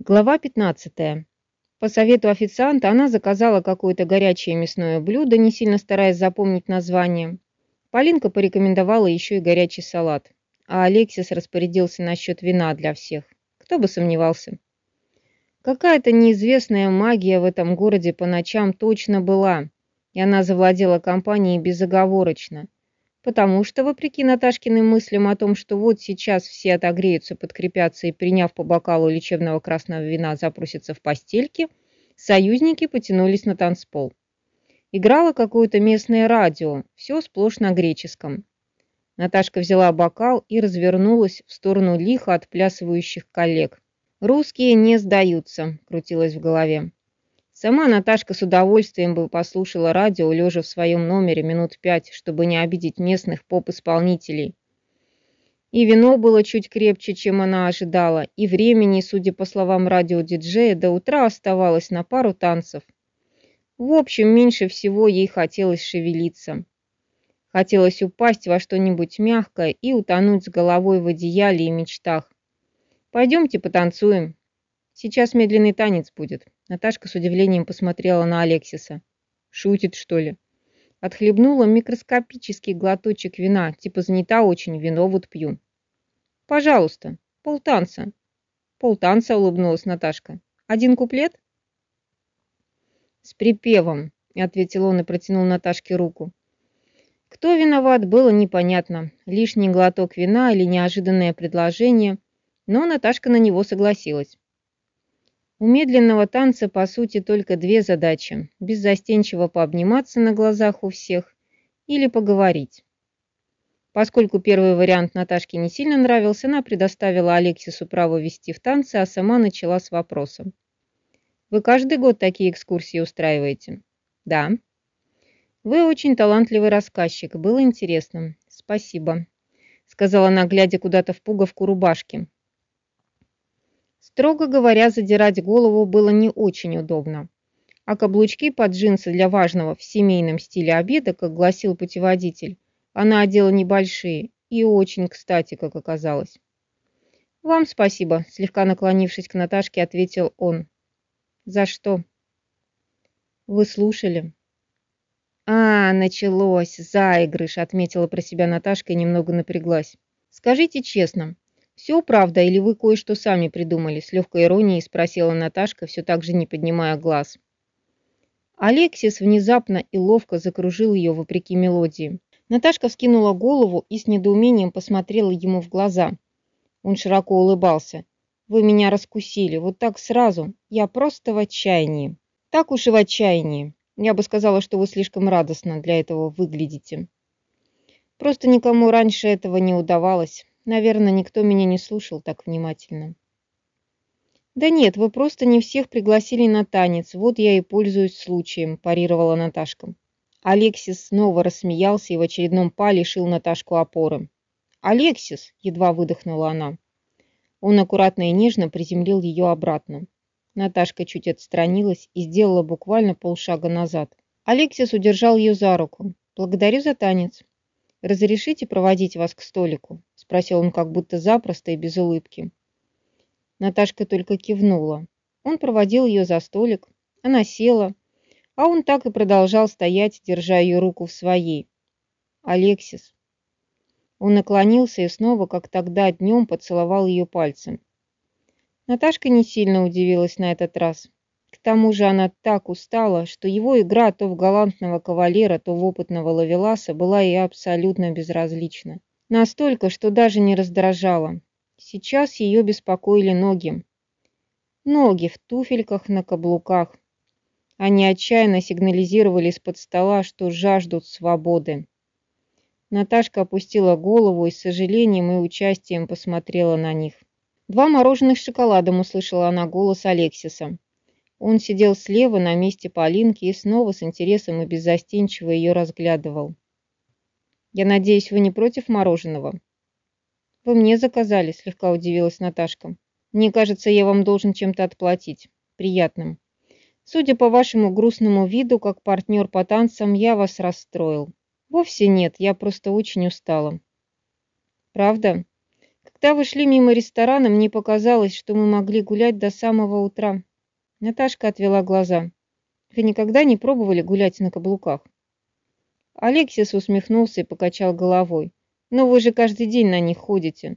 Глава 15. По совету официанта она заказала какое-то горячее мясное блюдо, не сильно стараясь запомнить название. Полинка порекомендовала еще и горячий салат, а Алексис распорядился насчет вина для всех. Кто бы сомневался. Какая-то неизвестная магия в этом городе по ночам точно была, и она завладела компанией безоговорочно потому что, вопреки Наташкиным мыслям о том, что вот сейчас все отогреются, подкрепятся и, приняв по бокалу лечебного красного вина, запросятся в постельки, союзники потянулись на танцпол. Играло какое-то местное радио, все сплошь на греческом. Наташка взяла бокал и развернулась в сторону лихо отплясывающих коллег. «Русские не сдаются», — крутилось в голове. Сама Наташка с удовольствием бы послушала радио, лежа в своем номере минут пять, чтобы не обидеть местных поп-исполнителей. И вино было чуть крепче, чем она ожидала, и времени, судя по словам радиодиджея, до утра оставалось на пару танцев. В общем, меньше всего ей хотелось шевелиться. Хотелось упасть во что-нибудь мягкое и утонуть с головой в одеяле и мечтах. «Пойдемте потанцуем. Сейчас медленный танец будет». Наташка с удивлением посмотрела на Алексиса. «Шутит, что ли?» Отхлебнула микроскопический глоточек вина, типа занята очень, вино вот пью. «Пожалуйста, полтанца». «Полтанца», — улыбнулась Наташка. «Один куплет?» «С припевом», — ответил он и протянул Наташке руку. Кто виноват, было непонятно. Лишний глоток вина или неожиданное предложение, но Наташка на него согласилась. У медленного танца, по сути, только две задачи – беззастенчиво пообниматься на глазах у всех или поговорить. Поскольку первый вариант Наташке не сильно нравился, она предоставила Алексису право вести в танцы, а сама начала с вопросом. «Вы каждый год такие экскурсии устраиваете?» «Да». «Вы очень талантливый рассказчик. Было интересно. Спасибо», — сказала она, глядя куда-то в пуговку рубашки. Строго говоря, задирать голову было не очень удобно. А каблучки под джинсы для важного в семейном стиле обеда, как гласил путеводитель, она одела небольшие и очень кстати, как оказалось. «Вам спасибо», — слегка наклонившись к Наташке, ответил он. «За что?» «Вы слушали?» «А, началось, заигрыш», — отметила про себя Наташка и немного напряглась. «Скажите честно, «Все правда, или вы кое-что сами придумали?» С легкой иронией спросила Наташка, все так же не поднимая глаз. Алексис внезапно и ловко закружил ее вопреки мелодии. Наташка вскинула голову и с недоумением посмотрела ему в глаза. Он широко улыбался. «Вы меня раскусили, вот так сразу. Я просто в отчаянии». «Так уж и в отчаянии. Я бы сказала, что вы слишком радостно для этого выглядите». «Просто никому раньше этого не удавалось. Наверное, никто меня не слушал так внимательно. «Да нет, вы просто не всех пригласили на танец, вот я и пользуюсь случаем», – парировала Наташка. Алексис снова рассмеялся и в очередном па лишил Наташку опоры. «Алексис!» – едва выдохнула она. Он аккуратно и нежно приземлил ее обратно. Наташка чуть отстранилась и сделала буквально полшага назад. Алексис удержал ее за руку. «Благодарю за танец. Разрешите проводить вас к столику?» Спросил он как будто запросто и без улыбки. Наташка только кивнула. Он проводил ее за столик, она села, а он так и продолжал стоять, держа ее руку в своей. «Алексис». Он наклонился и снова, как тогда днем, поцеловал ее пальцем. Наташка не сильно удивилась на этот раз. К тому же она так устала, что его игра то в галантного кавалера, то в опытного лавеласа была ей абсолютно безразлична. Настолько, что даже не раздражала. Сейчас ее беспокоили ноги. Ноги в туфельках на каблуках. Они отчаянно сигнализировали из-под стола, что жаждут свободы. Наташка опустила голову и с сожалением и участием посмотрела на них. «Два мороженых с шоколадом», — услышала она голос Алексиса. Он сидел слева на месте Полинки и снова с интересом и беззастенчиво ее разглядывал. Я надеюсь, вы не против мороженого? Вы мне заказали, слегка удивилась Наташка. Мне кажется, я вам должен чем-то отплатить. Приятным. Судя по вашему грустному виду, как партнер по танцам, я вас расстроил. Вовсе нет, я просто очень устала. Правда? Когда вы шли мимо ресторана, мне показалось, что мы могли гулять до самого утра. Наташка отвела глаза. Вы никогда не пробовали гулять на каблуках? Алексис усмехнулся и покачал головой. Но вы же каждый день на них ходите.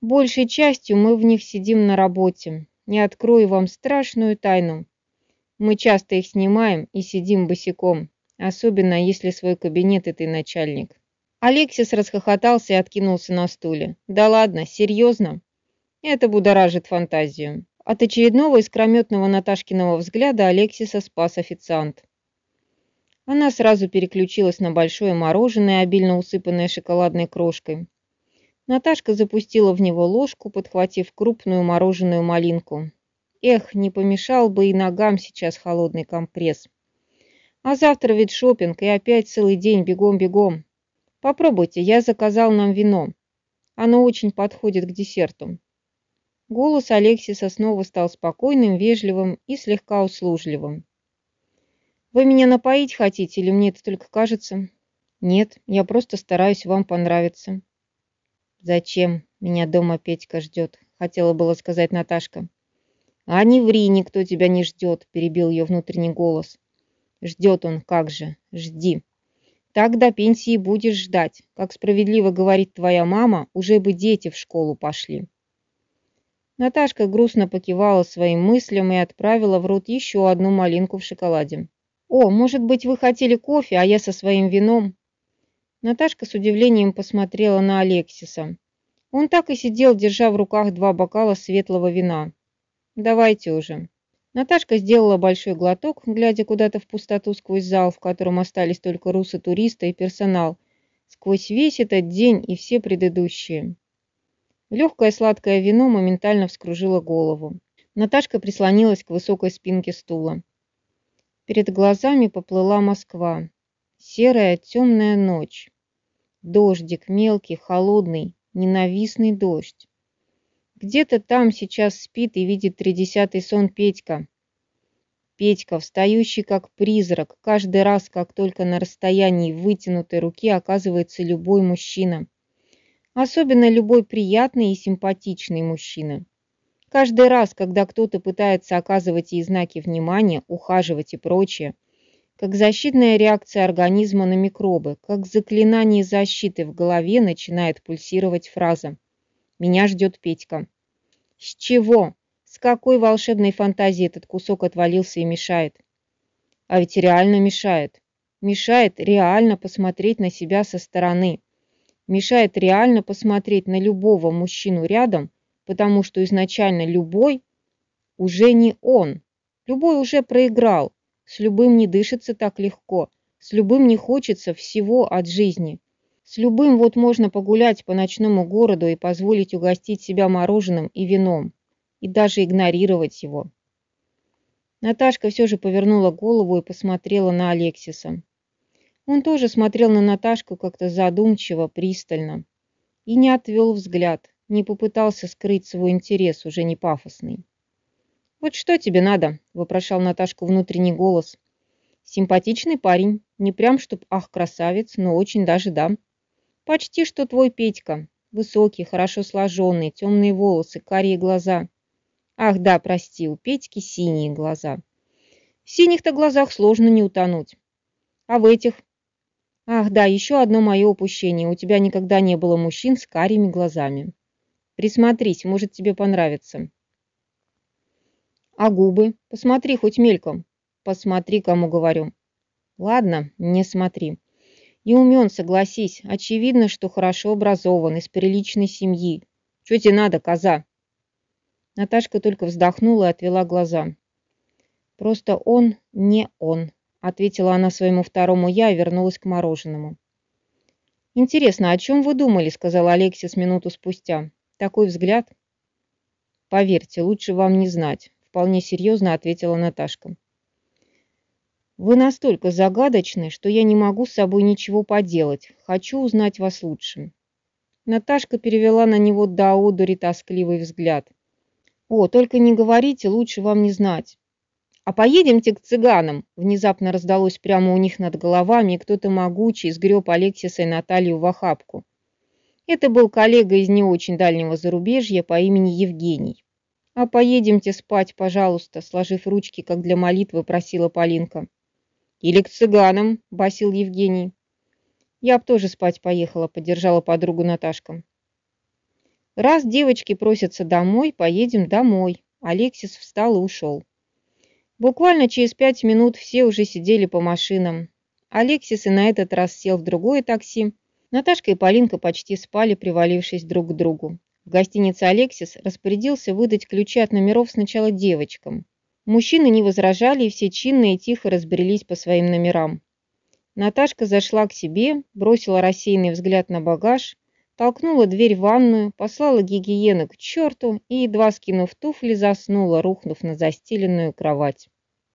Большей частью мы в них сидим на работе. Не открою вам страшную тайну. Мы часто их снимаем и сидим босиком, особенно если свой кабинет и ты начальник. Алексис расхохотался и откинулся на стуле. Да ладно, серьезно? Это будоражит фантазию. От очередного искрометного Наташкиного взгляда Алексиса спас официант. Она сразу переключилась на большое мороженое, обильно усыпанное шоколадной крошкой. Наташка запустила в него ложку, подхватив крупную мороженую малинку. Эх, не помешал бы и ногам сейчас холодный компресс. А завтра ведь шопинг и опять целый день бегом-бегом. Попробуйте, я заказал нам вино. Оно очень подходит к десерту. Голос Алексиса снова стал спокойным, вежливым и слегка услужливым. «Вы меня напоить хотите или мне это только кажется?» «Нет, я просто стараюсь вам понравиться». «Зачем? Меня дома Петька ждет», — хотела было сказать Наташка. «А не ври, никто тебя не ждет», — перебил ее внутренний голос. «Ждет он, как же, жди. Так до пенсии будешь ждать. Как справедливо говорит твоя мама, уже бы дети в школу пошли». Наташка грустно покивала своим мыслям и отправила в рот еще одну малинку в шоколаде. «О, может быть, вы хотели кофе, а я со своим вином?» Наташка с удивлением посмотрела на Алексиса. Он так и сидел, держа в руках два бокала светлого вина. «Давайте уже». Наташка сделала большой глоток, глядя куда-то в пустоту сквозь зал, в котором остались только русы туриста и персонал, сквозь весь этот день и все предыдущие. Легкое сладкое вино моментально вскружило голову. Наташка прислонилась к высокой спинке стула. Перед глазами поплыла Москва. Серая темная ночь. Дождик мелкий, холодный, ненавистный дождь. Где-то там сейчас спит и видит тридесятый сон Петька. Петька, встающий как призрак, каждый раз, как только на расстоянии вытянутой руки оказывается любой мужчина. Особенно любой приятный и симпатичный мужчина. Каждый раз, когда кто-то пытается оказывать ей знаки внимания, ухаживать и прочее – как защитная реакция организма на микробы, как заклинание защиты в голове начинает пульсировать фраза «Меня ждет Петька». С чего? С какой волшебной фантазии этот кусок отвалился и мешает? А ведь реально мешает. Мешает реально посмотреть на себя со стороны. Мешает реально посмотреть на любого мужчину рядом, потому что изначально любой уже не он. Любой уже проиграл, с любым не дышится так легко, с любым не хочется всего от жизни. С любым вот можно погулять по ночному городу и позволить угостить себя мороженым и вином, и даже игнорировать его. Наташка все же повернула голову и посмотрела на Алексиса. Он тоже смотрел на Наташку как-то задумчиво, пристально. И не отвел взгляд, не попытался скрыть свой интерес, уже не пафосный. «Вот что тебе надо?» – вопрошал Наташку внутренний голос. «Симпатичный парень, не прям чтоб ах красавец, но очень даже да. Почти что твой Петька. Высокий, хорошо сложенный, темные волосы, карие глаза. Ах да, прости, у Петьки синие глаза. В синих-то глазах сложно не утонуть. А в этих? Ах да, еще одно мое упущение. У тебя никогда не было мужчин с карими глазами. Присмотрись, может тебе понравится. А губы? Посмотри хоть мельком. Посмотри, кому говорю. Ладно, не смотри. И умен, согласись. Очевидно, что хорошо образован, из приличной семьи. Что тебе надо, коза? Наташка только вздохнула и отвела глаза. Просто он не он, ответила она своему второму я и вернулась к мороженому. Интересно, о чем вы думали, сказал Алексис минуту спустя. Такой взгляд? Поверьте, лучше вам не знать вполне серьезно ответила Наташка. Вы настолько загадочны, что я не могу с собой ничего поделать. Хочу узнать вас лучше. Наташка перевела на него до одури тоскливый взгляд. О, только не говорите, лучше вам не знать. А поедемте к цыганам, внезапно раздалось прямо у них над головами, и кто-то могучий сгреб Алексиса и Наталью в охапку. Это был коллега из не очень дальнего зарубежья по имени Евгений. «А поедемте спать, пожалуйста», сложив ручки, как для молитвы, просила Полинка. «Или к цыганам», басил Евгений. «Я б тоже спать поехала», поддержала подругу Наташка. «Раз девочки просятся домой, поедем домой». Алексис встал и ушел. Буквально через пять минут все уже сидели по машинам. Алексис и на этот раз сел в другое такси. Наташка и Полинка почти спали, привалившись друг к другу. В гостинице «Алексис» распорядился выдать ключи от номеров сначала девочкам. Мужчины не возражали, и все чинно и тихо разбрелись по своим номерам. Наташка зашла к себе, бросила рассеянный взгляд на багаж, толкнула дверь в ванную, послала гигиену к черту и, едва скинув туфли, заснула, рухнув на застеленную кровать.